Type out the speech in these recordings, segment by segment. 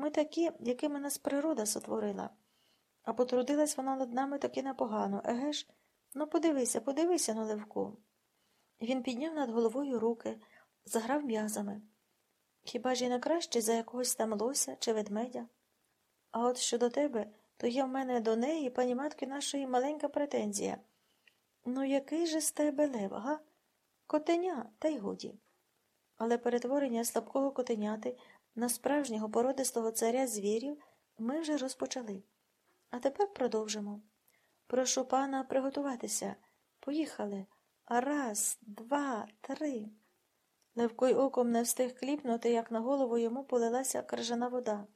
Ми такі, якими нас природа сотворила. А потрудилась вона над нами таки непогано, еге ж? Ну, подивися, подивися на Левку. Він підняв над головою руки, заграв м'язами. Хіба ж і не краще за якогось там лося чи ведмедя? А от щодо тебе, то є в мене до неї, пані матки нашої, маленька претензія. Ну, який же з тебе лев, га? Котеня, та й годі. Але перетворення слабкого котеняти на справжнього породистого царя звірів ми вже розпочали. А тепер продовжимо. Прошу пана приготуватися. Поїхали. Раз, два, три. Левко й оком не встиг кліпнути, як на голову йому полилася крижана вода.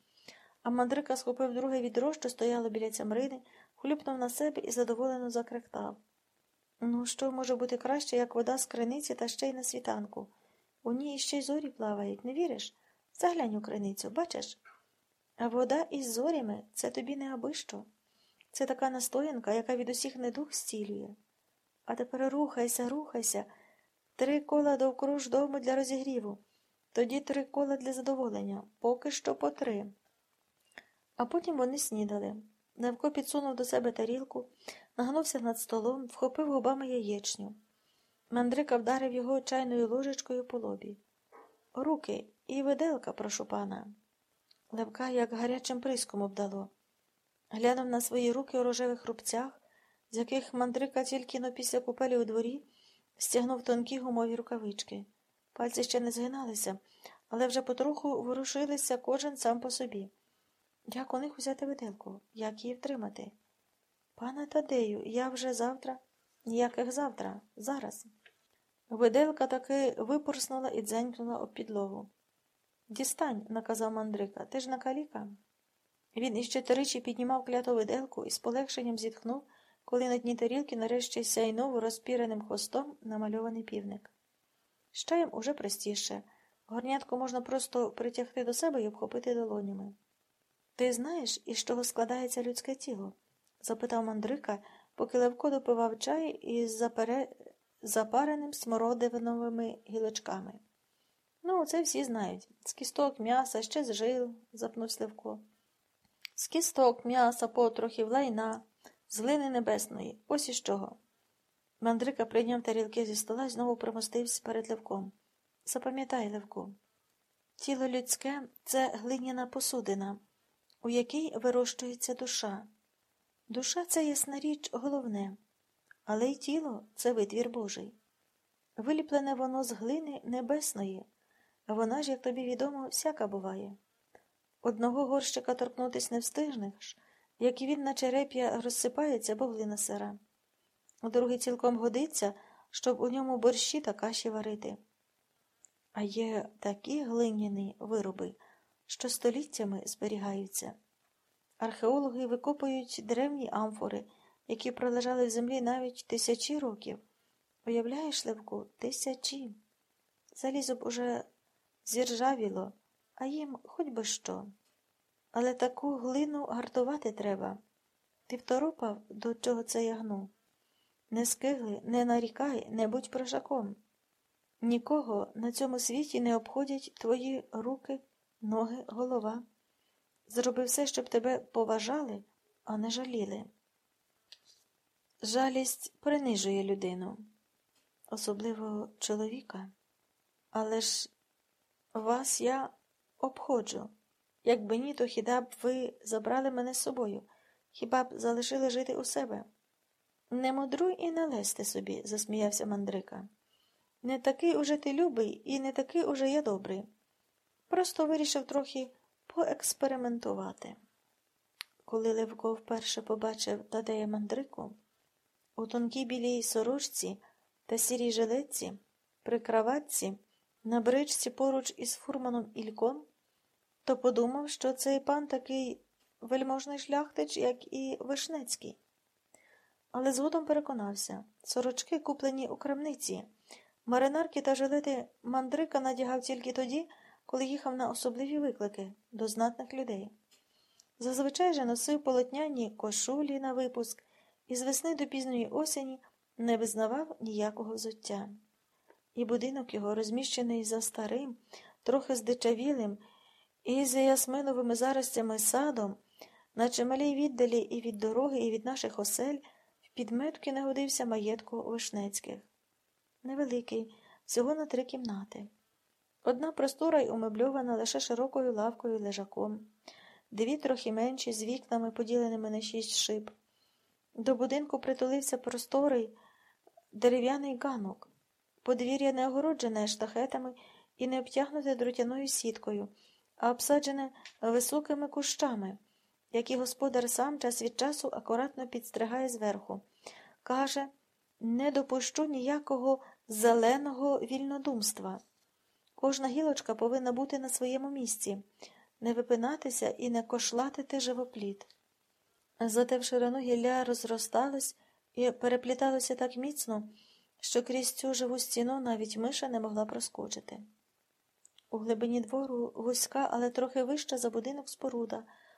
А мандрика схопив друге відро, що стояло біля цямрини, хлюпнув на себе і задоволено закректав. Ну, що може бути краще, як вода з криниці та ще й на світанку? У ній ще й зорі плавають, не віриш? Заглянь у криницю, бачиш? А вода із зорями це тобі не аби що. Це така настоянка, яка від усіх недух зцілює. А тепер рухайся, рухайся. Три кола довкруж дому для розігріву, тоді три кола для задоволення, поки що по три. А потім вони снідали. Невко підсунув до себе тарілку, нагнувся над столом, вхопив губами яєчню. Мандрика вдарив його чайною ложечкою по лобі. Руки і виделка, прошу пана. Левка як гарячим приском обдало. Глянув на свої руки у рожевих рубцях, з яких мандрика тільки но після купелі у дворі стягнув тонкі гумові рукавички. Пальці ще не згиналися, але вже потроху ворушилися кожен сам по собі. Як у них взяти виделку? Як її втримати? Пане Тадею, я вже завтра. Ніяких завтра, зараз. Виделка таки випорснула і дзенькнула об підлогу. Дістань, наказав мандрика, ти ж на каліка. Він іще тричі піднімав кляту виделку і з полегшенням зітхнув, коли на дні тарілки нарешті сяйнув розпіреним хвостом намальований півник. З чаєм уже простіше. Горнятку можна просто притягти до себе і обхопити долонями. Ти знаєш, із чого складається людське тіло? запитав мандрика, поки Левко допивав чай із запере... запареним смородиновими гілочками. Ну, це всі знають. З кісток, м'яса, ще з жил, запнувся Левко. З кісток, м'яса, потрохів, лайна, з глини небесної. Ось із чого. Мандрика прийняв тарілки зі стола і знову примостився перед Левком. Запам'ятай, Левко, тіло людське це глиняна посудина, у якій вирощується душа. Душа це ясна річ головне, але й тіло це витвір Божий. Виліплене воно з глини небесної, вона ж, як тобі відомо, всяка буває. Одного горщика торкнутись не встигнеш, як і він на череп'я розсипається, бо глина сира. Другий цілком годиться, щоб у ньому борщі та каші варити. А є такі глиняні вироби, що століттями зберігаються. Археологи викопують древні амфори, які пролежали в землі навіть тисячі років. Уявляєш, Левку, тисячі. Залізо б уже зіржавіло, а їм хоч би що. Але таку глину гартувати треба. Ти второпав, до чого це ягну. Не скигли, не нарікай, не будь прошаком. Нікого на цьому світі не обходять твої руки, ноги, голова. Зроби все, щоб тебе поважали, а не жаліли. Жалість принижує людину, особливо чоловіка. Але ж вас я обходжу. Якби ні, то хіба б ви забрали мене з собою, хіба б залишили жити у себе? Не мудруй і не лезьте собі, засміявся мандрика. Не такий уже ти любий і не такий уже я добрий. Просто вирішив трохи поекспериментувати. Коли Левко вперше побачив Тадея мандрику, у тонкій білій сорочці та сірій жилетці, при краватці, на бричці поруч із фурманом Ільком, то подумав, що цей пан такий вельможний шляхтич, як і Вишнецький. Але згодом переконався сорочки, куплені у крамниці, маринарки та жилети мандрика надягав тільки тоді, коли їхав на особливі виклики до знатних людей. Зазвичай же носив полотняні кошулі на випуск і з весни до пізньої осені не визнавав ніякого взуття. І будинок його, розміщений за старим, трохи здичавілим І за ясминовими заростями садом, на чималій віддалі і від дороги, і від наших осель, в підметки нагодився маєтку Вишнецьких. Невеликий, всього на три кімнати. Одна простора й умебльована лише широкою лавкою лежаком, дві трохи менші, з вікнами, поділеними на шість шиб. До будинку притулився просторий дерев'яний ганок. Подвір'я не огороджене штахетами і не обтягнуте дротяною сіткою, а обсаджене високими кущами, які господар сам час від часу акуратно підстригає зверху. Каже, не допущу ніякого зеленого вільнодумства. Кожна гілочка повинна бути на своєму місці, не випинатися і не кошлатити живопліт. Зате в ширину гілля розросталось і перепліталося так міцно, що крізь цю живу стіну навіть миша не могла проскочити. У глибині двору гуська, але трохи вища за будинок споруда,